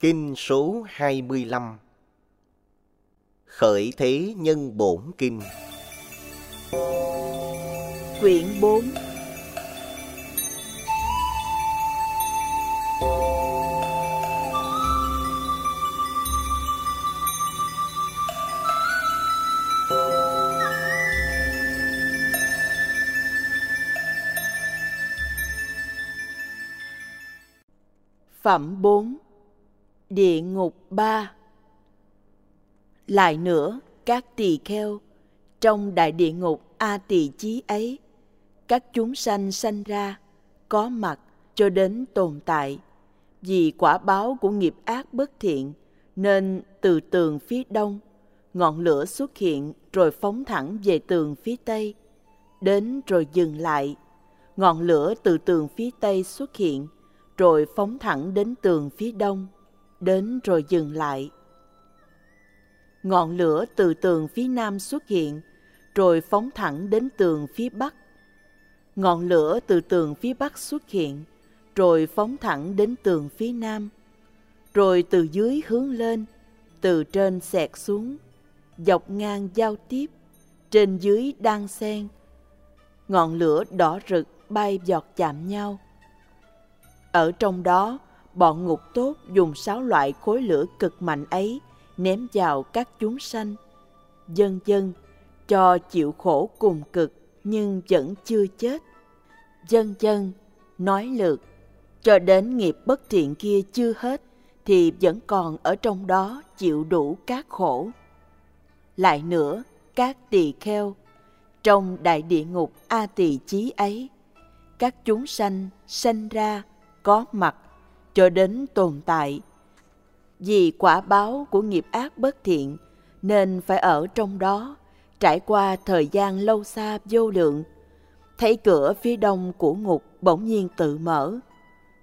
Kinh số 25 Khởi Thế Nhân Bổn Kinh. Quyển 4 Phẩm 4 Địa ngục ba. Lại nữa, các tỳ kheo, trong đại địa ngục A tỳ chí ấy, các chúng sanh sanh ra, có mặt cho đến tồn tại. Vì quả báo của nghiệp ác bất thiện, nên từ tường phía đông, ngọn lửa xuất hiện rồi phóng thẳng về tường phía tây, đến rồi dừng lại. Ngọn lửa từ tường phía tây xuất hiện, rồi phóng thẳng đến tường phía đông, đến rồi dừng lại. Ngọn lửa từ tường phía nam xuất hiện, rồi phóng thẳng đến tường phía bắc. Ngọn lửa từ tường phía bắc xuất hiện, rồi phóng thẳng đến tường phía nam. Rồi từ dưới hướng lên, từ trên xẹt xuống, dọc ngang giao tiếp, trên dưới đang xen. Ngọn lửa đỏ rực bay giọt chạm nhau ở trong đó, bọn ngục tốt dùng sáu loại khối lửa cực mạnh ấy ném vào các chúng sanh. Dân dân cho chịu khổ cùng cực nhưng vẫn chưa chết. Dân dân nói lượt cho đến nghiệp bất thiện kia chưa hết thì vẫn còn ở trong đó chịu đủ các khổ. Lại nữa, các tỳ kheo trong đại địa ngục A tỳ chí ấy, các chúng sanh sanh ra có mặt cho đến tồn tại. Vì quả báo của nghiệp ác bất thiện nên phải ở trong đó, trải qua thời gian lâu xa vô lượng. Thấy cửa phía đông của ngục bỗng nhiên tự mở.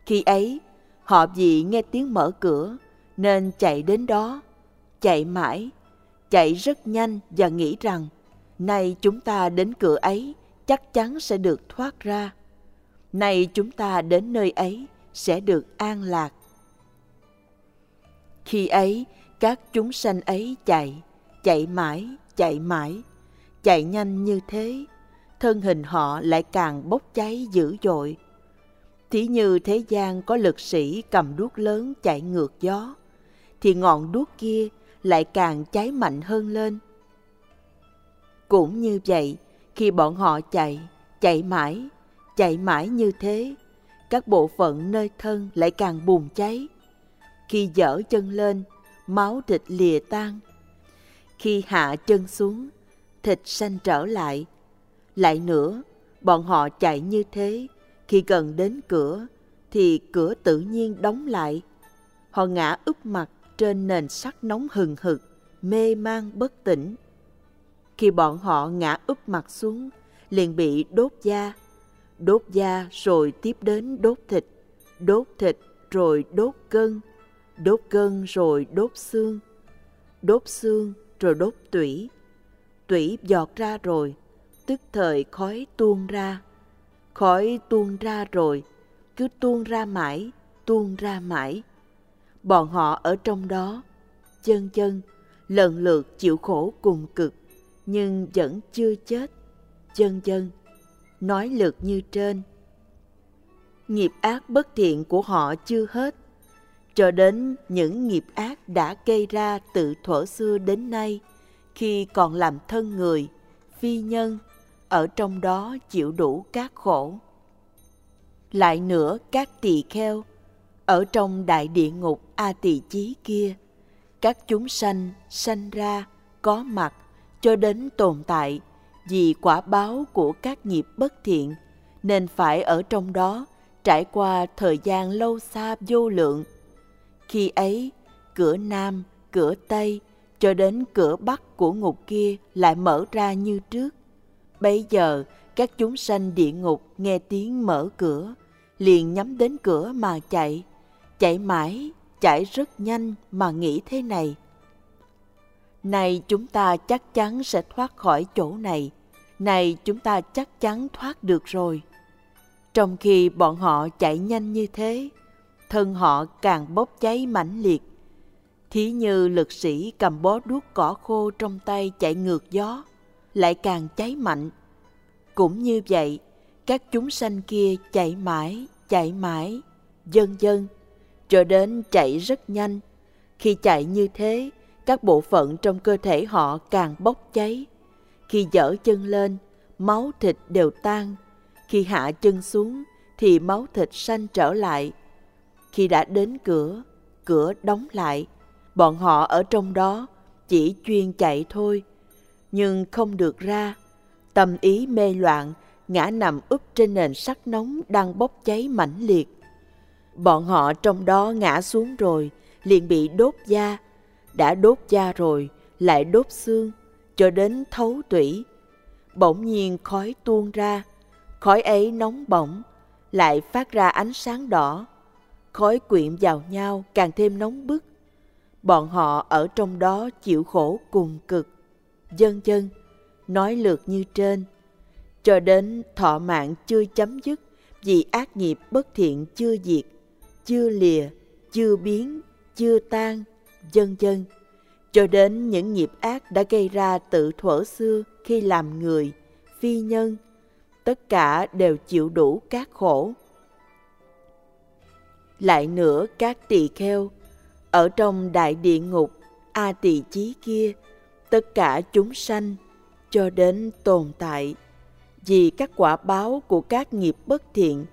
Khi ấy, họ vì nghe tiếng mở cửa nên chạy đến đó, chạy mãi, chạy rất nhanh và nghĩ rằng nay chúng ta đến cửa ấy chắc chắn sẽ được thoát ra. Nay chúng ta đến nơi ấy sẽ được an lạc. Khi ấy, các chúng sanh ấy chạy, chạy mãi, chạy mãi, chạy nhanh như thế, thân hình họ lại càng bốc cháy dữ dội. Thí như thế gian có lực sĩ cầm đuốc lớn chạy ngược gió, thì ngọn đuốc kia lại càng cháy mạnh hơn lên. Cũng như vậy, khi bọn họ chạy, chạy mãi, chạy mãi như thế, các bộ phận nơi thân lại càng bùng cháy. Khi dở chân lên, máu thịt lìa tan. Khi hạ chân xuống, thịt sanh trở lại. Lại nữa, bọn họ chạy như thế, khi gần đến cửa, thì cửa tự nhiên đóng lại. Họ ngã úp mặt trên nền sắt nóng hừng hực, mê man bất tỉnh. Khi bọn họ ngã úp mặt xuống, liền bị đốt da, đốt da rồi tiếp đến đốt thịt, đốt thịt rồi đốt gân, đốt gân rồi đốt xương, đốt xương rồi đốt tủy. Tủy giọt ra rồi, tức thời khói tuôn ra. Khói tuôn ra rồi, cứ tuôn ra mãi, tuôn ra mãi. Bọn họ ở trong đó, chân chân, lần lượt chịu khổ cùng cực, nhưng vẫn chưa chết. Chân chân, nói lượt như trên. Nghiệp ác bất thiện của họ chưa hết, cho đến những nghiệp ác đã gây ra từ thuở xưa đến nay khi còn làm thân người, phi nhân, ở trong đó chịu đủ các khổ. Lại nữa các tỳ kheo, ở trong đại địa ngục A tỳ chí kia, các chúng sanh sanh ra, có mặt cho đến tồn tại vì quả báo của các nghiệp bất thiện nên phải ở trong đó trải qua thời gian lâu xa vô lượng. Khi ấy, cửa nam, cửa tây cho đến cửa bắc của ngục kia lại mở ra như trước. Bây giờ, các chúng sanh địa ngục nghe tiếng mở cửa, liền nhắm đến cửa mà chạy. Chạy mãi, chạy rất nhanh mà nghĩ thế này. Này chúng ta chắc chắn sẽ thoát khỏi chỗ này. Này chúng ta chắc chắn thoát được rồi. Trong khi bọn họ chạy nhanh như thế, thân họ càng bốc cháy mãnh liệt. Thí như lực sĩ cầm bó đuốc cỏ khô trong tay chạy ngược gió, lại càng cháy mạnh. Cũng như vậy, các chúng sanh kia chạy mãi, chạy mãi, dần dần, cho đến chạy rất nhanh. Khi chạy như thế, các bộ phận trong cơ thể họ càng bốc cháy. Khi dở chân lên, máu thịt đều tan. Khi hạ chân xuống, thì máu thịt sanh trở lại. Khi đã đến cửa, cửa đóng lại. Bọn họ ở trong đó chỉ chuyên chạy thôi, nhưng không được ra. Tâm ý mê loạn, ngã nằm úp trên nền sắt nóng đang bốc cháy mãnh liệt. Bọn họ trong đó ngã xuống rồi, liền bị đốt da. Đã đốt da rồi, lại đốt xương, cho đến thấu tủy. Bỗng nhiên khói tuôn ra, khói ấy nóng bỏng, lại phát ra ánh sáng đỏ. Khói quyện vào nhau càng thêm nóng bức. Bọn họ ở trong đó chịu khổ cùng cực. Dân dân, nói lượt như trên, cho đến thọ mạng chưa chấm dứt vì ác nghiệp bất thiện chưa diệt, chưa lìa, chưa biến, chưa tan, dân dân, cho đến những nghiệp ác đã gây ra tự thuở xưa khi làm người, phi nhân, tất cả đều chịu đủ các khổ. Lại nữa các tỳ kheo, ở trong đại địa ngục A tỳ chí kia, tất cả chúng sanh cho đến tồn tại vì các quả báo của các nghiệp bất thiện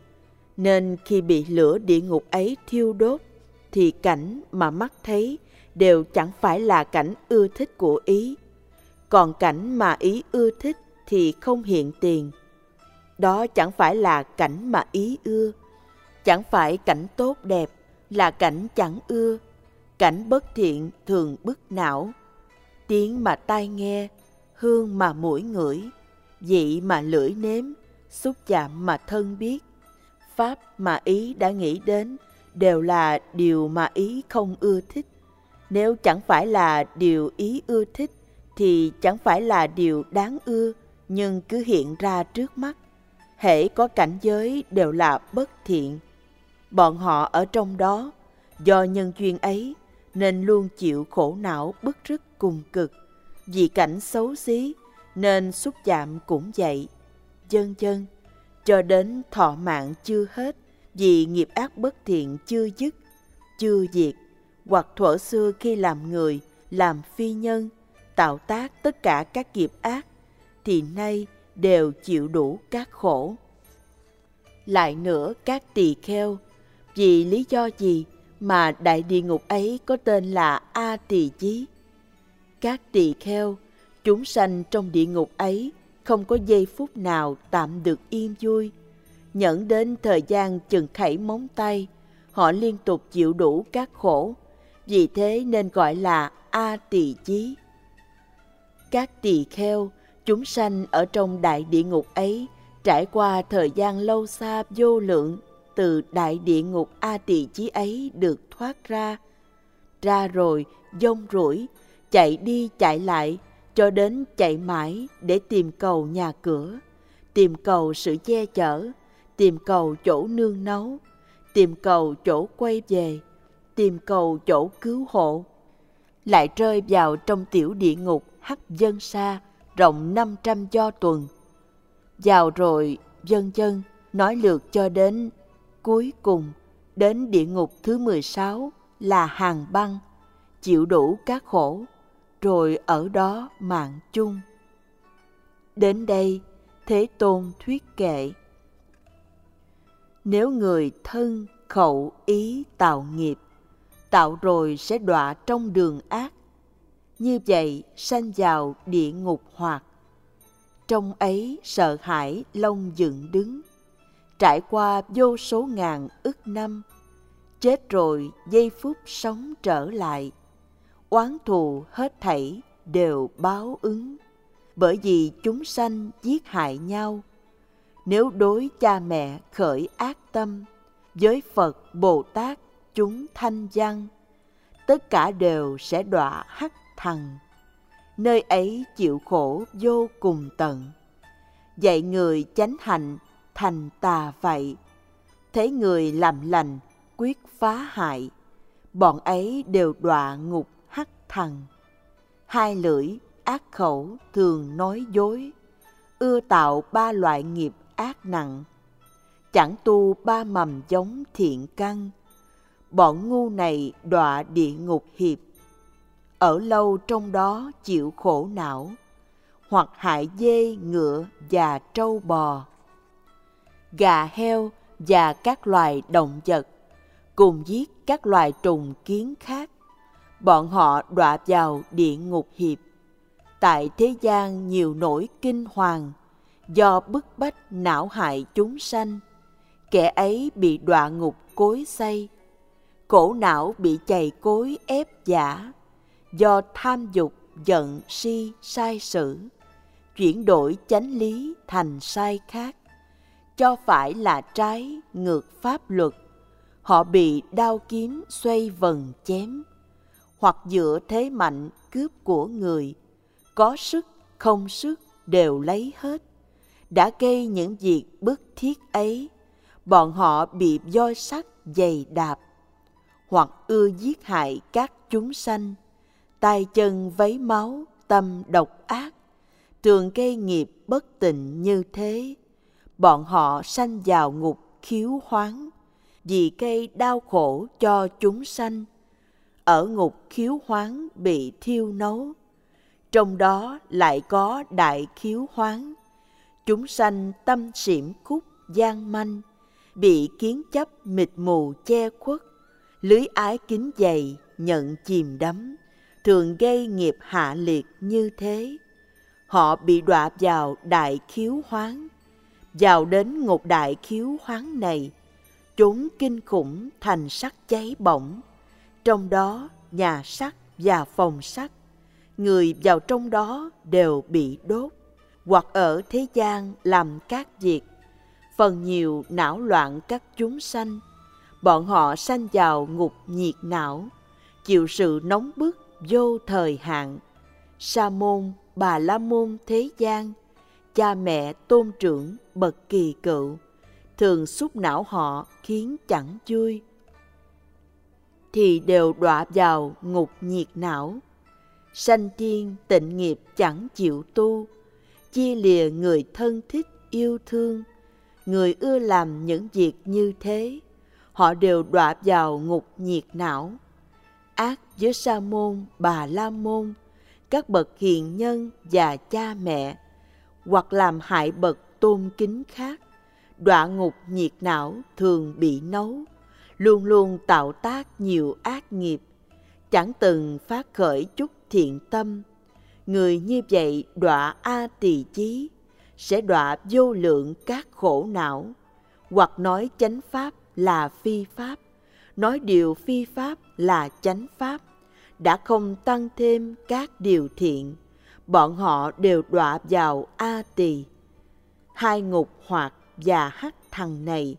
nên khi bị lửa địa ngục ấy thiêu đốt thì cảnh mà mắt thấy đều chẳng phải là cảnh ưa thích của ý. Còn cảnh mà ý ưa thích thì không hiện tiền. Đó chẳng phải là cảnh mà ý ưa. Chẳng phải cảnh tốt đẹp là cảnh chẳng ưa. Cảnh bất thiện thường bức não. Tiếng mà tai nghe, hương mà mũi ngửi, vị mà lưỡi nếm, xúc chạm mà thân biết. Pháp mà ý đã nghĩ đến đều là điều mà ý không ưa thích nếu chẳng phải là điều ý ưa thích thì chẳng phải là điều đáng ưa nhưng cứ hiện ra trước mắt. Hễ có cảnh giới đều là bất thiện. Bọn họ ở trong đó do nhân duyên ấy nên luôn chịu khổ não bức rứt cùng cực. Vì cảnh xấu xí nên xúc chạm cũng vậy. Chân chân, cho đến thọ mạng chưa hết vì nghiệp ác bất thiện chưa dứt chưa diệt hoặc thuở xưa khi làm người, làm phi nhân, tạo tác tất cả các nghiệp ác, thì nay đều chịu đủ các khổ. Lại nữa, các tỳ kheo, vì lý do gì mà đại địa ngục ấy có tên là a tỳ chí? Các tỳ kheo, chúng sanh trong địa ngục ấy không có giây phút nào tạm được yên vui. Nhẫn đến thời gian chừng khẩy móng tay, họ liên tục chịu đủ các khổ vì thế nên gọi là a tỳ chí. Các tỳ kheo, chúng sanh ở trong đại địa ngục ấy, trải qua thời gian lâu xa vô lượng, từ đại địa ngục a tỳ chí ấy được thoát ra. Ra rồi, dông rủi, chạy đi chạy lại, cho đến chạy mãi để tìm cầu nhà cửa, tìm cầu sự che chở, tìm cầu chỗ nương nấu tìm cầu chỗ quay về tìm cầu chỗ cứu hộ lại rơi vào trong tiểu địa ngục hắc dân sa rộng 500 do tuần. Vào rồi dân dân nói lượt cho đến cuối cùng đến địa ngục thứ 16 là hàng băng, chịu đủ các khổ, rồi ở đó mạng chung. Đến đây, Thế Tôn thuyết kệ. Nếu người thân khẩu ý tạo nghiệp, tạo rồi sẽ đọa trong đường ác. Như vậy sanh vào địa ngục hoạt. Trong ấy sợ hãi lông dựng đứng, trải qua vô số ngàn ức năm, chết rồi giây phút sống trở lại. Oán thù hết thảy đều báo ứng, bởi vì chúng sanh giết hại nhau. Nếu đối cha mẹ khởi ác tâm, với Phật Bồ Tát chúng thanh văn tất cả đều sẽ đọa hắc thằng nơi ấy chịu khổ vô cùng tận dạy người chánh hạnh thành tà vậy thấy người làm lành quyết phá hại. Bọn ấy đều đọa ngục hắc thằng. Hai lưỡi, ác khẩu thường nói dối, ưa tạo ba loại nghiệp ác nặng. Chẳng tu ba mầm giống thiện căn, bọn ngu này đọa địa ngục hiệp. Ở lâu trong đó chịu khổ não, hoặc hại dê, ngựa và trâu bò. Gà heo và các loài động vật cùng giết các loài trùng kiến khác. Bọn họ đọa vào địa ngục hiệp. Tại thế gian nhiều nỗi kinh hoàng do bức bách não hại chúng sanh. Kẻ ấy bị đọa ngục cối xây, cổ não bị chày cối ép giả, do tham dục, giận, si, sai sử, chuyển đổi chánh lý thành sai khác, cho phải là trái ngược pháp luật. Họ bị đao kiếm xoay vần chém. Hoặc dựa thế mạnh cướp của người. Có sức không sức đều lấy hết. Đã gây những việc bức thiết ấy bọn họ bị voi sắt dày đạp hoặc ưa giết hại các chúng sanh. Tay chân vấy máu, tâm độc ác thường gây nghiệp bất tịnh như thế. Bọn họ sanh vào ngục khiếu hoáng, vì cây đau khổ cho chúng sanh. Ở ngục khiếu hoáng bị thiêu nấu, trong đó lại có đại khiếu hoáng. Chúng sanh tâm xỉm khúc gian manh, bị kiến chấp mịt mù che khuất lưới ái kính dày, nhận chìm đắm. Thường gây nghiệp hạ liệt như thế. Họ bị đọa vào đại khiếu hoáng. Vào đến ngục đại khiếu hoáng này, chốn kinh khủng thành sắc cháy bỏng. Trong đó, nhà sắt và phòng sắt người vào trong đó đều bị đốt. Hoặc ở thế gian làm các việc, phần nhiều não loạn các chúng sanh bọn họ sanh vào ngục nhiệt não, chịu sự nóng bức vô thời hạn. Sa môn, bà la môn thế gian, cha mẹ tôn trưởng bậc kỳ cựu, thường xúc não họ khiến chẳng vui. Thì đều đọa vào ngục nhiệt não. Sanh thiên tịnh nghiệp chẳng chịu tu, chia lìa người thân thích yêu thương. Người ưa làm những việc như thế họ đều đọa vào ngục nhiệt não. Ác với sa môn, bà la môn, các bậc hiền nhân và cha mẹ, hoặc làm hại bậc tôn kính khác, đọa ngục nhiệt não thường bị nấu, luôn luôn tạo tác nhiều ác nghiệp, chẳng từng phát khởi chút thiện tâm. Người như vậy đọa a tỳ chí, sẽ đọa vô lượng các khổ não, hoặc nói chánh pháp là phi pháp. Nói điều phi pháp là chánh pháp. Đã không tăng thêm các điều thiện, bọn họ đều đọa vào a tỳ. Hai ngục hoặc và hắc thằng này,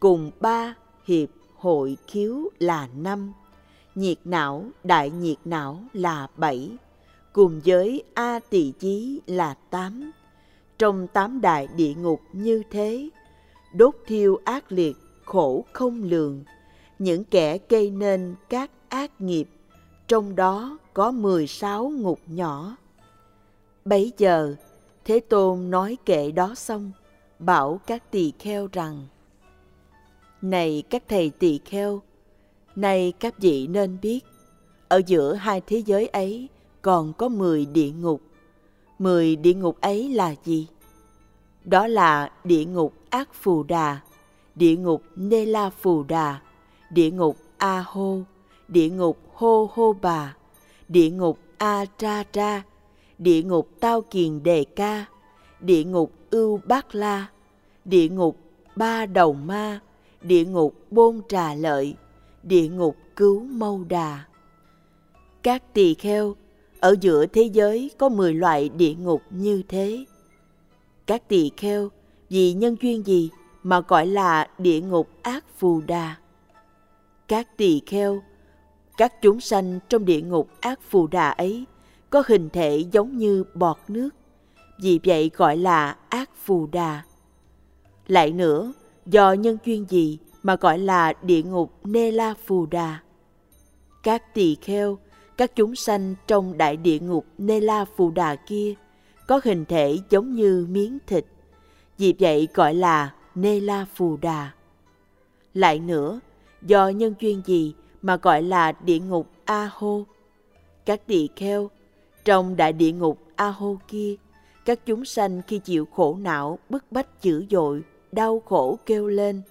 cùng ba hiệp hội khiếu là năm. Nhiệt não, đại nhiệt não là bảy, cùng với a tỳ chí là tám. Trong tám đại địa ngục như thế, đốt thiêu ác liệt khổ không lường. Những kẻ gây nên các ác nghiệp, trong đó có mười sáu ngục nhỏ. Bấy giờ, thế tôn nói kệ đó xong, bảo các tỳ kheo rằng, này các thầy tỳ kheo, nay các vị nên biết, ở giữa hai thế giới ấy còn có mười địa ngục. Mười địa ngục ấy là gì? Đó là địa ngục ác phù đà địa ngục nê la phù đà địa ngục a hô địa ngục hô hô bà địa ngục a tra tra địa ngục tao kiền đề ca địa ngục ưu bát la địa ngục ba đầu ma địa ngục bôn trà lợi địa ngục cứu mâu đà các tỳ kheo, ở giữa thế giới có 10 loại địa ngục như thế. Các tỳ kheo, vì nhân duyên gì mà gọi là địa ngục ác phù đà các tỳ kheo các chúng sanh trong địa ngục ác phù đà ấy có hình thể giống như bọt nước vì vậy gọi là ác phù đà lại nữa do nhân duyên gì mà gọi là địa ngục Nê La Phù Đà. Các tỳ kheo, các chúng sanh trong đại địa ngục Nê La Phù Đà kia có hình thể giống như miếng thịt, vì vậy gọi là Nê La Phù Đà. Lại nữa, do nhân duyên gì mà gọi là địa ngục A Hô? Các tỳ kheo, trong đại địa ngục A Hô kia, các chúng sanh khi chịu khổ não, bức bách dữ dội, đau khổ kêu lên.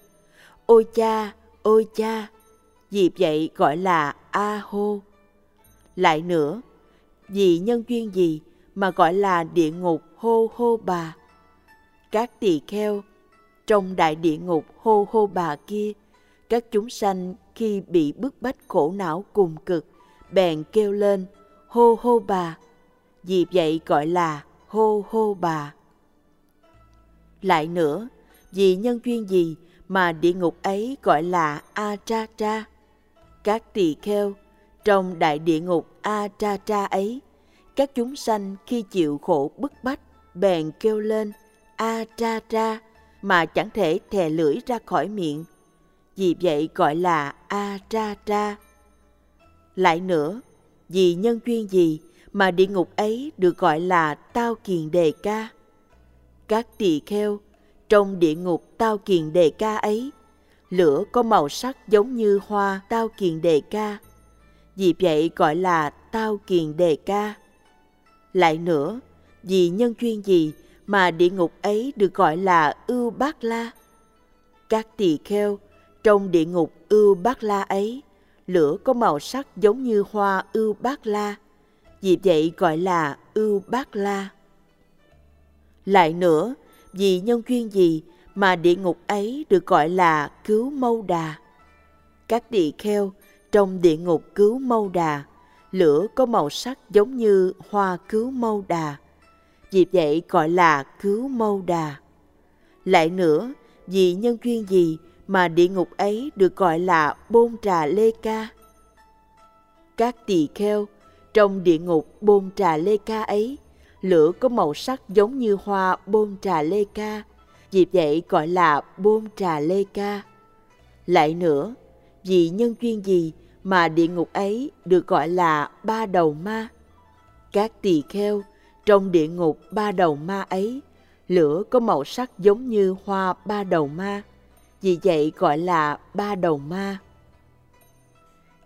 Ôi cha, ôi cha, vì vậy gọi là A Hô. Lại nữa, vì nhân duyên gì mà gọi là địa ngục hô hô bà? Các tỳ kheo, trong đại địa ngục hô hô bà kia, các chúng sanh khi bị bức bách khổ não cùng cực, bèn kêu lên hô hô bà. Vì vậy gọi là hô hô bà. Lại nữa, vì nhân duyên gì mà địa ngục ấy gọi là A Tra Tra? Các tỳ kheo, trong đại địa ngục A Tra Tra ấy, các chúng sanh khi chịu khổ bức bách, bèn kêu lên A Tra Tra mà chẳng thể thè lưỡi ra khỏi miệng. Vì vậy gọi là A Tra Tra. Lại nữa, vì nhân duyên gì mà địa ngục ấy được gọi là Tao Kiền Đề Ca? Các tỳ kheo, trong địa ngục Tao Kiền Đề Ca ấy, lửa có màu sắc giống như hoa Tao Kiền Đề Ca. Vì vậy gọi là Tao Kiền Đề Ca. Lại nữa, vì nhân duyên gì mà địa ngục ấy được gọi là Ưu Bát La? Các tỳ kheo, trong địa ngục Ưu Bát La ấy, lửa có màu sắc giống như hoa Ưu Bát La, vì vậy gọi là Ưu Bát La. Lại nữa, vì nhân duyên gì mà địa ngục ấy được gọi là Cứu Mâu Đà? Các tỳ kheo, trong địa ngục Cứu Mâu Đà, lửa có màu sắc giống như hoa Cứu Mâu Đà, vì vậy gọi là Cứu Mâu Đà. Lại nữa, vì nhân duyên gì mà địa ngục ấy được gọi là bôn trà lê ca. Các tỳ kheo, trong địa ngục bôn trà lê ca ấy, lửa có màu sắc giống như hoa bôn trà lê ca, vì vậy gọi là bôn trà lê ca. Lại nữa, vì nhân duyên gì mà địa ngục ấy được gọi là ba đầu ma? Các tỳ kheo, trong địa ngục ba đầu ma ấy, lửa có màu sắc giống như hoa ba đầu ma, vì vậy gọi là ba đầu ma.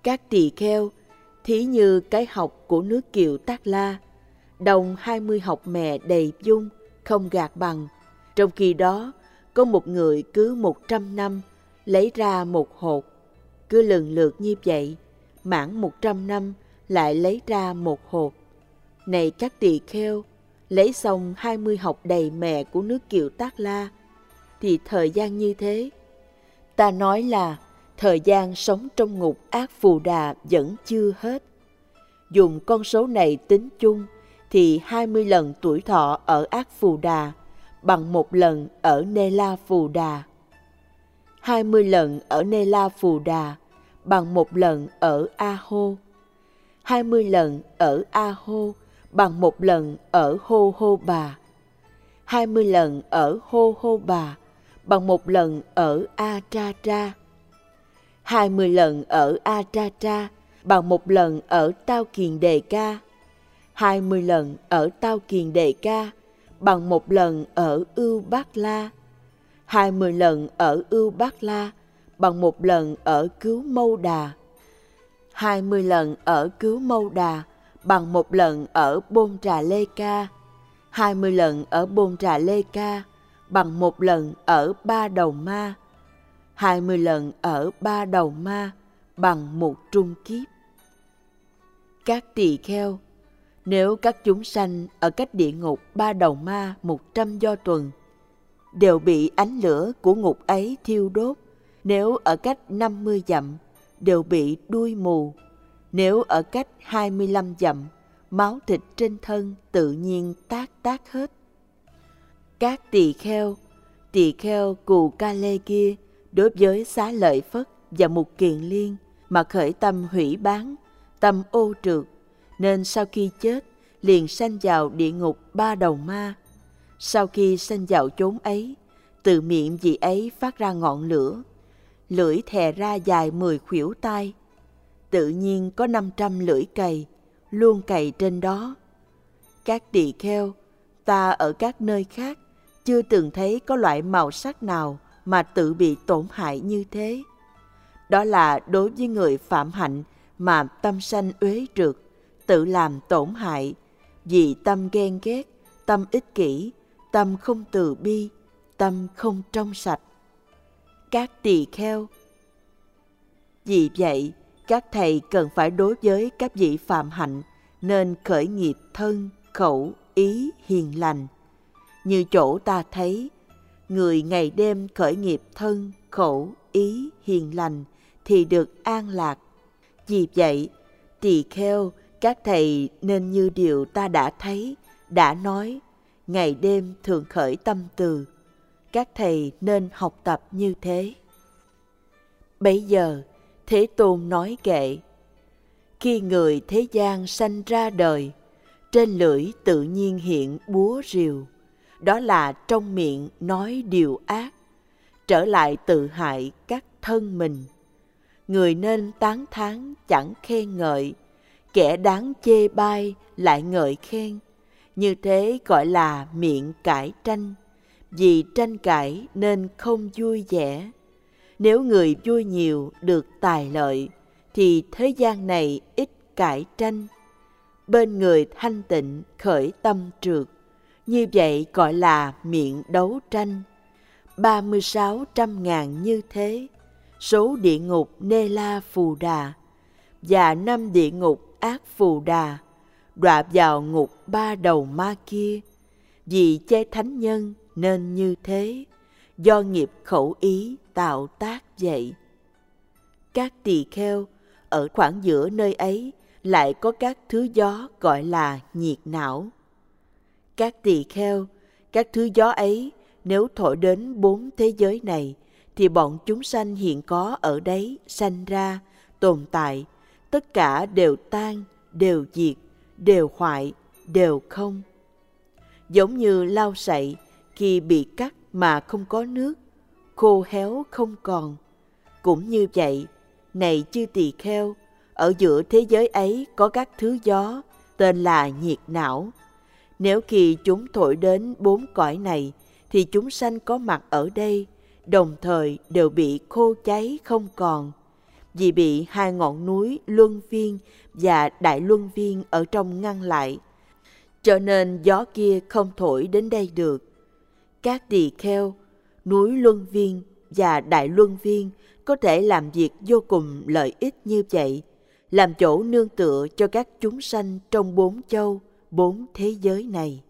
Các tỳ kheo, thí như cái học của nước kiều Tác La, đồng hai mươi học mẹ đầy dung, không gạt bằng. Trong khi đó, có một người cứ một trăm năm lấy ra một hột, cứ lần lượt như vậy, mãn một trăm năm lại lấy ra một hột. Này các tỳ kheo, lấy xong hai mươi học đầy mẹ của nước kiều Tác La, thì thời gian như thế Ta nói là thời gian sống trong ngục ác phù đà vẫn chưa hết. Dùng con số này tính chung thì 20 lần tuổi thọ ở ác phù đà bằng một lần ở Nê La phù đà. 20 lần ở Nê La phù đà bằng một lần ở A Hô. 20 lần ở A Hô bằng một lần ở Hô Hô Bà. 20 lần ở Hô Hô Bà bằng một lần ở A Tra Tra. hai mươi lần ở A Tra Tra bằng một lần ở Tao Kiền Đề Ca. hai mươi lần ở Tao Kiền Đề Ca bằng một lần ở Ưu Bát La. hai mươi lần ở Ưu Bát La bằng một lần ở Cứu Mâu Đà. hai mươi lần ở Cứu Mâu Đà bằng một lần ở Bôn Trà Lê Ca. hai mươi lần ở Bôn Trà Lê Ca bằng một lần ở ba đầu ma, hai mươi lần ở ba đầu ma bằng một trung kiếp. Các tỳ kheo, nếu các chúng sanh ở cách địa ngục ba đầu ma một trăm do tuần, đều bị ánh lửa của ngục ấy thiêu đốt, nếu ở cách năm mươi dặm, đều bị đuôi mù, nếu ở cách hai mươi lăm dặm, máu thịt trên thân tự nhiên tác tác hết các tỳ kheo, tỳ kheo cù ca lê kia đối với xá lợi Phất và mục kiền liên mà khởi tâm hủy bán, tâm ô trượt, nên sau khi chết liền sanh vào địa ngục ba đầu ma. Sau khi sanh vào chốn ấy, từ miệng vị ấy phát ra ngọn lửa. lưỡi thè ra dài mười khuỷu tay. Tự nhiên có năm trăm lưỡi cày, luôn cày trên đó. Các tỳ kheo, ta ở các nơi khác chưa từng thấy có loại màu sắc nào mà tự bị tổn hại như thế. Đó là đối với người phạm hạnh mà tâm sanh uế trượt, tự làm tổn hại, vì tâm ghen ghét, tâm ích kỷ, tâm không từ bi, tâm không trong sạch. Các tỳ kheo Vì vậy, các thầy cần phải đối với các vị phạm hạnh nên khởi nghiệp thân, khẩu, ý hiền lành. Như chỗ ta thấy, người ngày đêm khởi nghiệp thân, khẩu, ý hiền lành thì được an lạc. Vì vậy, tỳ kheo, các thầy nên như điều ta đã thấy, đã nói, ngày đêm thường khởi tâm từ. Các thầy nên học tập như thế. Bây giờ, Thế Tôn nói kệ, khi người thế gian sanh ra đời, trên lưỡi tự nhiên hiện búa rìu, đó là trong miệng nói điều ác, trở lại tự hại các thân mình. Người nên tán thán chẳng khen ngợi, kẻ đáng chê bai lại ngợi khen. Như thế gọi là miệng cãi tranh, vì tranh cãi nên không vui vẻ. Nếu người vui nhiều được tài lợi, thì thế gian này ít cãi tranh. Bên người thanh tịnh khởi tâm trượt, như vậy gọi là miệng đấu tranh. ba mươi sáu trăm ngàn như thế, số địa ngục Nê La Phù Đà và năm địa ngục Ác Phù Đà đọa vào ngục ba đầu ma kia. Vì chê thánh nhân nên như thế, do nghiệp khẩu ý tạo tác vậy. Các tỳ kheo ở khoảng giữa nơi ấy lại có các thứ gió gọi là nhiệt não. Các tỳ kheo, các thứ gió ấy nếu thổi đến bốn thế giới này thì bọn chúng sanh hiện có ở đấy sanh ra, tồn tại, tất cả đều tan, đều diệt, đều hoại, đều không. Giống như lau sậy khi bị cắt mà không có nước, khô héo không còn. Cũng như vậy, này chư tỳ kheo, ở giữa thế giới ấy có các thứ gió tên là nhiệt não. Nếu khi chúng thổi đến bốn cõi này, thì chúng sanh có mặt ở đây, đồng thời đều bị khô cháy không còn, vì bị hai ngọn núi Luân Viên và Đại Luân Viên ở trong ngăn lại. Cho nên gió kia không thổi đến đây được. Các tỳ kheo, núi Luân Viên và Đại Luân Viên có thể làm việc vô cùng lợi ích như vậy, làm chỗ nương tựa cho các chúng sanh trong bốn châu, bốn thế giới này.